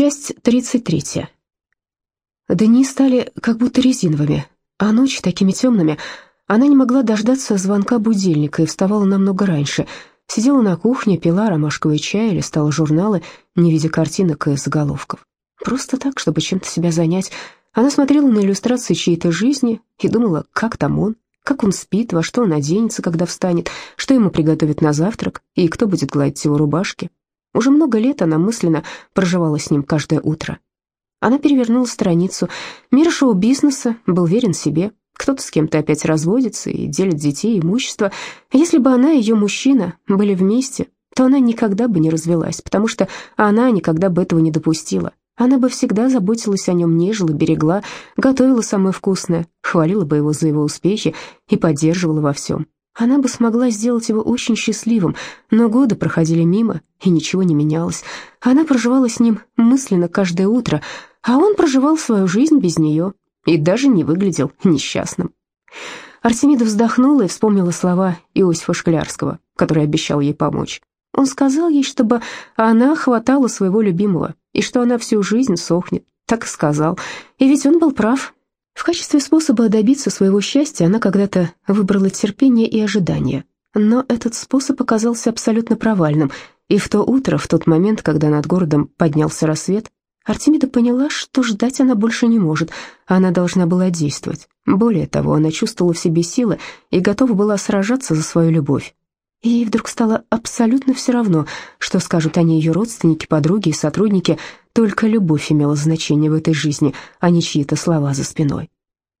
Часть 33. Дни стали как будто резиновыми, а ночи такими темными. Она не могла дождаться звонка будильника и вставала намного раньше. Сидела на кухне, пила ромашковый чай, листала журналы, не видя картинок и заголовков. Просто так, чтобы чем-то себя занять. Она смотрела на иллюстрации чьей-то жизни и думала, как там он, как он спит, во что он оденется, когда встанет, что ему приготовят на завтрак и кто будет гладить его рубашки. Уже много лет она мысленно проживала с ним каждое утро. Она перевернула страницу. Мир шоу-бизнеса был верен себе. Кто-то с кем-то опять разводится и делит детей и имущество. Если бы она и ее мужчина были вместе, то она никогда бы не развелась, потому что она никогда бы этого не допустила. Она бы всегда заботилась о нем, нежила, берегла, готовила самое вкусное, хвалила бы его за его успехи и поддерживала во всем. Она бы смогла сделать его очень счастливым, но годы проходили мимо, и ничего не менялось. Она проживала с ним мысленно каждое утро, а он проживал свою жизнь без нее и даже не выглядел несчастным. Артемида вздохнула и вспомнила слова Иосифа Шклярского, который обещал ей помочь. Он сказал ей, чтобы она хватала своего любимого, и что она всю жизнь сохнет. Так и сказал. И ведь он был прав. В качестве способа добиться своего счастья она когда-то выбрала терпение и ожидание. Но этот способ оказался абсолютно провальным, и в то утро, в тот момент, когда над городом поднялся рассвет, Артемида поняла, что ждать она больше не может, она должна была действовать. Более того, она чувствовала в себе силы и готова была сражаться за свою любовь. И ей вдруг стало абсолютно все равно, что скажут они ее родственники, подруги и сотрудники, только любовь имела значение в этой жизни, а не чьи-то слова за спиной.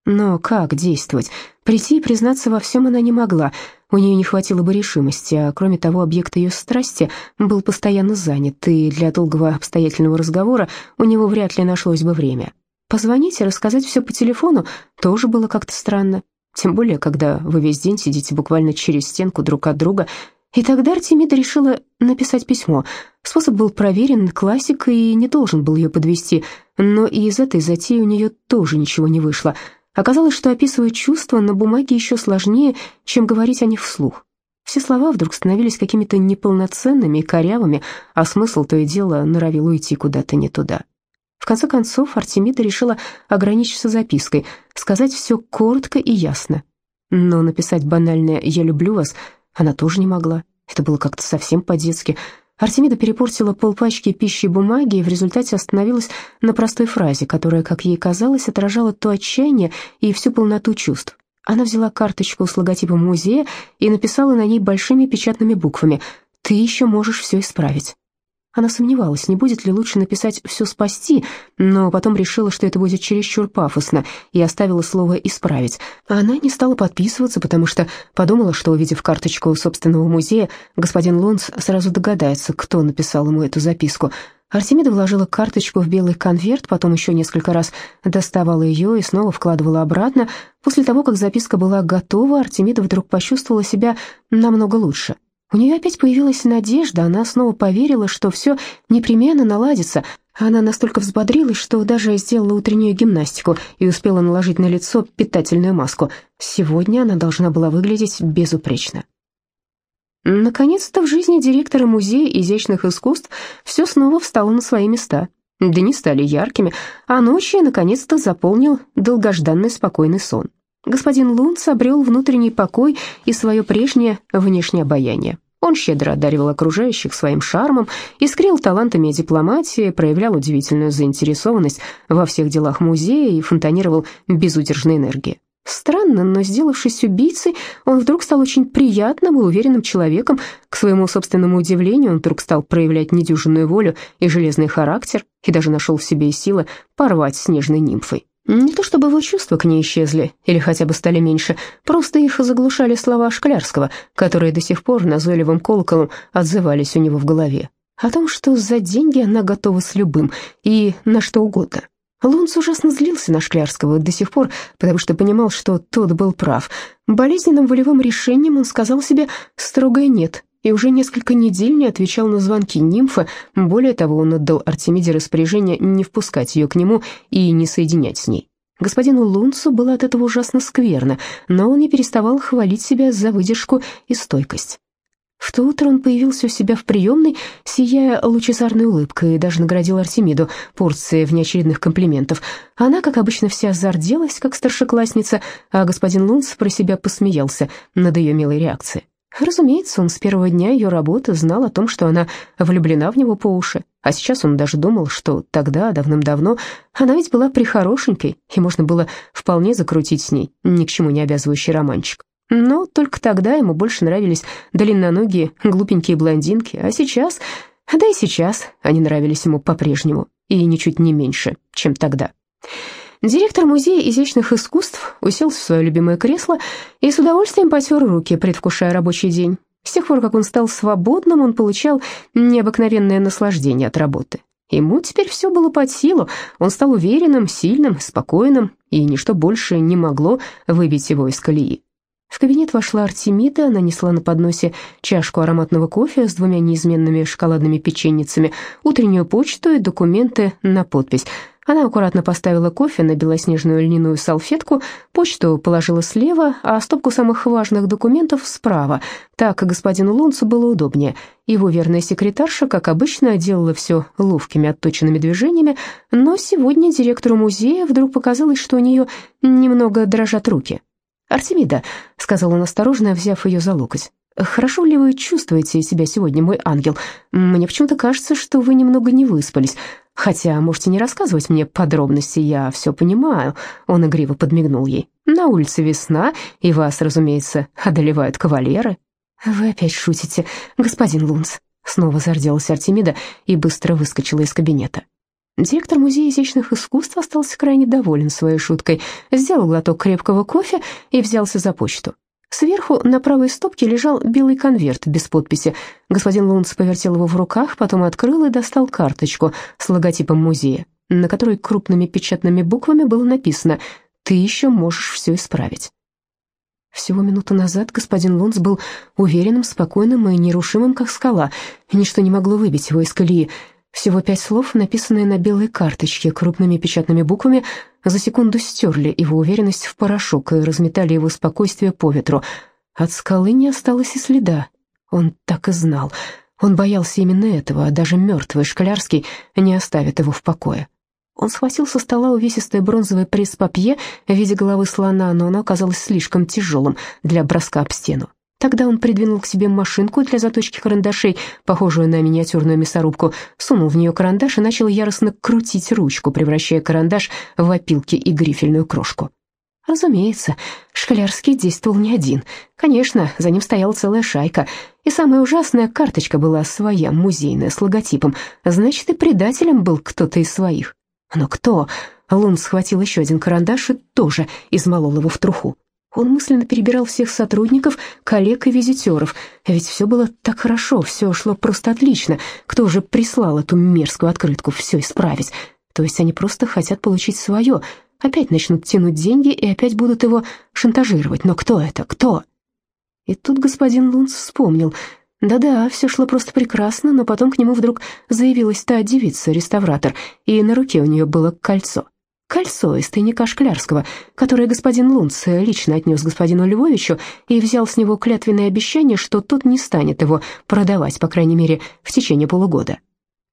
Но как действовать? Прийти и признаться во всем она не могла, у нее не хватило бы решимости, а кроме того, объект ее страсти был постоянно занят, и для долгого обстоятельного разговора у него вряд ли нашлось бы время. Позвонить и рассказать все по телефону тоже было как-то странно, тем более, когда вы весь день сидите буквально через стенку друг от друга и тогда Артемида решила написать письмо. Способ был проверен, классик, и не должен был ее подвести, но и из этой затеи у нее тоже ничего не вышло. Оказалось, что описывать чувства на бумаге еще сложнее, чем говорить о них вслух. Все слова вдруг становились какими-то неполноценными корявыми, а смысл то и дело норовил уйти куда-то не туда. В конце концов, Артемида решила ограничиться запиской, сказать все коротко и ясно. Но написать банальное «я люблю вас» Она тоже не могла. Это было как-то совсем по-детски. Артемида перепортила полпачки пищи и бумаги и в результате остановилась на простой фразе, которая, как ей казалось, отражала то отчаяние и всю полноту чувств. Она взяла карточку с логотипом музея и написала на ней большими печатными буквами «Ты еще можешь все исправить». Она сомневалась, не будет ли лучше написать «все спасти», но потом решила, что это будет чересчур пафосно, и оставила слово «исправить». Она не стала подписываться, потому что подумала, что, увидев карточку собственного музея, господин Лунц сразу догадается, кто написал ему эту записку. Артемида вложила карточку в белый конверт, потом еще несколько раз доставала ее и снова вкладывала обратно. После того, как записка была готова, Артемида вдруг почувствовала себя намного лучше. У нее опять появилась надежда, она снова поверила, что все непременно наладится. Она настолько взбодрилась, что даже сделала утреннюю гимнастику и успела наложить на лицо питательную маску. Сегодня она должна была выглядеть безупречно. Наконец-то в жизни директора Музея изящных искусств все снова встало на свои места. Дни стали яркими, а ночи наконец-то заполнил долгожданный спокойный сон господин Лунц обрел внутренний покой и свое прежнее внешнее обаяние. Он щедро одаривал окружающих своим шармом, искрил талантами дипломатии, проявлял удивительную заинтересованность во всех делах музея и фонтанировал безудержной энергией. Странно, но сделавшись убийцей, он вдруг стал очень приятным и уверенным человеком. К своему собственному удивлению, он вдруг стал проявлять недюжинную волю и железный характер, и даже нашел в себе силы порвать с нежной нимфой. Не то чтобы его чувства к ней исчезли, или хотя бы стали меньше, просто их заглушали слова Шклярского, которые до сих пор назойливым колоколом отзывались у него в голове. О том, что за деньги она готова с любым и на что угодно. Лунц ужасно злился на Шклярского до сих пор, потому что понимал, что тот был прав. Болезненным волевым решением он сказал себе строгое «нет», и уже несколько недель не отвечал на звонки нимфы. Более того, он отдал Артемиде распоряжение не впускать ее к нему и не соединять с ней. Господину Лунцу было от этого ужасно скверно, но он не переставал хвалить себя за выдержку и стойкость. В то утро он появился у себя в приемной, сияя лучезарной улыбкой, и даже наградил Артемиду порцией внеочередных комплиментов. Она, как обычно, вся зарделась, как старшеклассница, а господин Лунц про себя посмеялся над ее милой реакцией. Разумеется, он с первого дня ее работы знал о том, что она влюблена в него по уши, а сейчас он даже думал, что тогда, давным-давно, она ведь была прихорошенькой, и можно было вполне закрутить с ней ни к чему не обязывающий романчик. Но только тогда ему больше нравились длинноногие, глупенькие блондинки, а сейчас, да и сейчас, они нравились ему по-прежнему, и ничуть не меньше, чем тогда. Директор Музея изящных искусств уселся в свое любимое кресло и с удовольствием потер руки, предвкушая рабочий день. С тех пор, как он стал свободным, он получал необыкновенное наслаждение от работы. Ему теперь все было под силу, он стал уверенным, сильным, спокойным, и ничто больше не могло выбить его из колеи. В кабинет вошла Артемида, она несла на подносе чашку ароматного кофе с двумя неизменными шоколадными печенницами, утреннюю почту и документы на подпись. Она аккуратно поставила кофе на белоснежную льняную салфетку, почту положила слева, а стопку самых важных документов справа. Так господину Лунцу было удобнее. Его верная секретарша, как обычно, делала все ловкими отточенными движениями, но сегодня директору музея вдруг показалось, что у нее немного дрожат руки. «Артемида», — сказал он осторожно, взяв ее за локоть, «хорошо ли вы чувствуете себя сегодня, мой ангел? Мне почему-то кажется, что вы немного не выспались. Хотя можете не рассказывать мне подробности, я все понимаю». Он игриво подмигнул ей. «На улице весна, и вас, разумеется, одолевают кавалеры». «Вы опять шутите, господин Лунц», — снова зарделась Артемида и быстро выскочила из кабинета. Директор Музея изящных искусств остался крайне доволен своей шуткой, сделал глоток крепкого кофе и взялся за почту. Сверху на правой стопке лежал белый конверт без подписи. Господин Лунц повертел его в руках, потом открыл и достал карточку с логотипом музея, на которой крупными печатными буквами было написано «Ты еще можешь все исправить». Всего минуту назад господин Лунц был уверенным, спокойным и нерушимым, как скала. Ничто не могло выбить его из колеи. Всего пять слов, написанные на белой карточке крупными печатными буквами, за секунду стерли его уверенность в порошок и разметали его спокойствие по ветру. От скалы не осталось и следа. Он так и знал. Он боялся именно этого, а даже мертвый Шклярский не оставит его в покое. Он схватил со стола увесистое бронзовое пресс-папье в виде головы слона, но оно оказалось слишком тяжелым для броска об стену. Тогда он придвинул к себе машинку для заточки карандашей, похожую на миниатюрную мясорубку, сунул в нее карандаш и начал яростно крутить ручку, превращая карандаш в опилки и грифельную крошку. Разумеется, Шклярский действовал не один. Конечно, за ним стояла целая шайка. И самая ужасная карточка была своя, музейная, с логотипом. Значит, и предателем был кто-то из своих. Но кто? Лун схватил еще один карандаш и тоже измолол его в труху. Он мысленно перебирал всех сотрудников, коллег и визитеров. Ведь все было так хорошо, все шло просто отлично. Кто же прислал эту мерзкую открытку все исправить? То есть они просто хотят получить свое. Опять начнут тянуть деньги и опять будут его шантажировать. Но кто это? Кто? И тут господин Лунц вспомнил. Да-да, все шло просто прекрасно, но потом к нему вдруг заявилась та девица, реставратор, и на руке у нее было кольцо. Кольцо из тайника Шклярского, которое господин Лунц лично отнес господину Львовичу и взял с него клятвенное обещание, что тот не станет его продавать, по крайней мере, в течение полугода.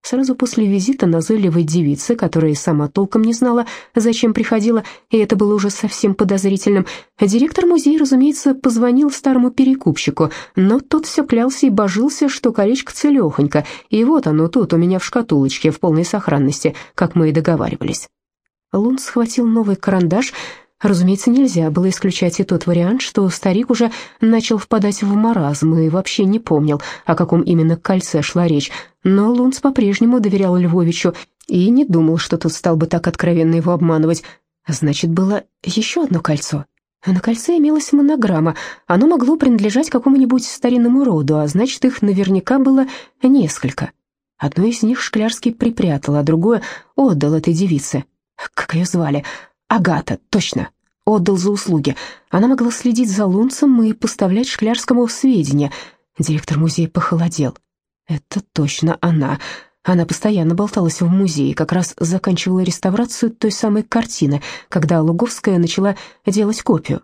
Сразу после визита назойливой девицы, которая сама толком не знала, зачем приходила, и это было уже совсем подозрительным, директор музея, разумеется, позвонил старому перекупщику, но тот все клялся и божился, что колечко целехонько, и вот оно тут у меня в шкатулочке в полной сохранности, как мы и договаривались. Лун схватил новый карандаш. Разумеется, нельзя было исключать и тот вариант, что старик уже начал впадать в маразм и вообще не помнил, о каком именно кольце шла речь. Но Лунц по-прежнему доверял Львовичу и не думал, что тот стал бы так откровенно его обманывать. Значит, было еще одно кольцо. На кольце имелась монограмма. Оно могло принадлежать какому-нибудь старинному роду, а значит, их наверняка было несколько. Одно из них Шклярский припрятал, а другое отдал этой девице. Как ее звали? Агата, точно. Отдал за услуги. Она могла следить за Лунцем и поставлять Шклярскому сведения. Директор музея похолодел. Это точно она. Она постоянно болталась в музее, как раз заканчивала реставрацию той самой картины, когда Луговская начала делать копию.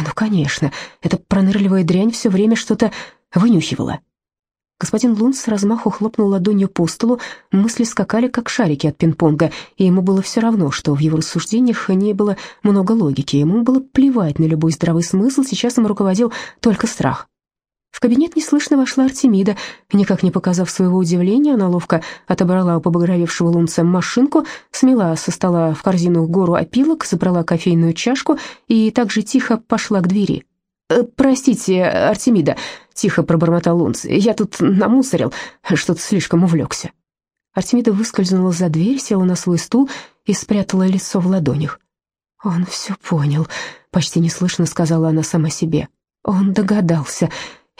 Ну, конечно, эта пронырливая дрянь все время что-то вынюхивала. Господин Лун с размаху хлопнул ладонью по столу, мысли скакали, как шарики от пинг-понга, и ему было все равно, что в его рассуждениях не было много логики, ему было плевать на любой здравый смысл, сейчас им руководил только страх. В кабинет неслышно вошла Артемида. Никак не показав своего удивления, она ловко отобрала у побагровевшего лунца машинку, смела со стола в корзину гору опилок, забрала кофейную чашку и также тихо пошла к двери. «Э, «Простите, Артемида», — тихо пробормотал Лунц, — «я тут намусорил, что-то слишком увлекся». Артемида выскользнула за дверь, села на свой стул и спрятала лицо в ладонях. «Он все понял», — почти неслышно сказала она сама себе. «Он догадался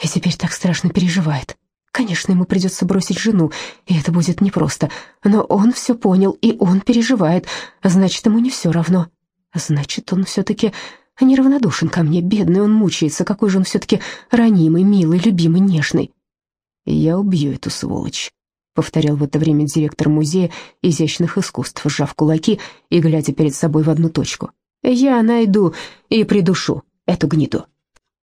и теперь так страшно переживает. Конечно, ему придется бросить жену, и это будет непросто, но он все понял, и он переживает, значит, ему не все равно. Значит, он все-таки неравнодушен ко мне, бедный он мучается, какой же он все-таки ранимый, милый, любимый, нежный. «Я убью эту сволочь», — повторял в это время директор музея изящных искусств, сжав кулаки и глядя перед собой в одну точку. «Я найду и придушу эту гниду».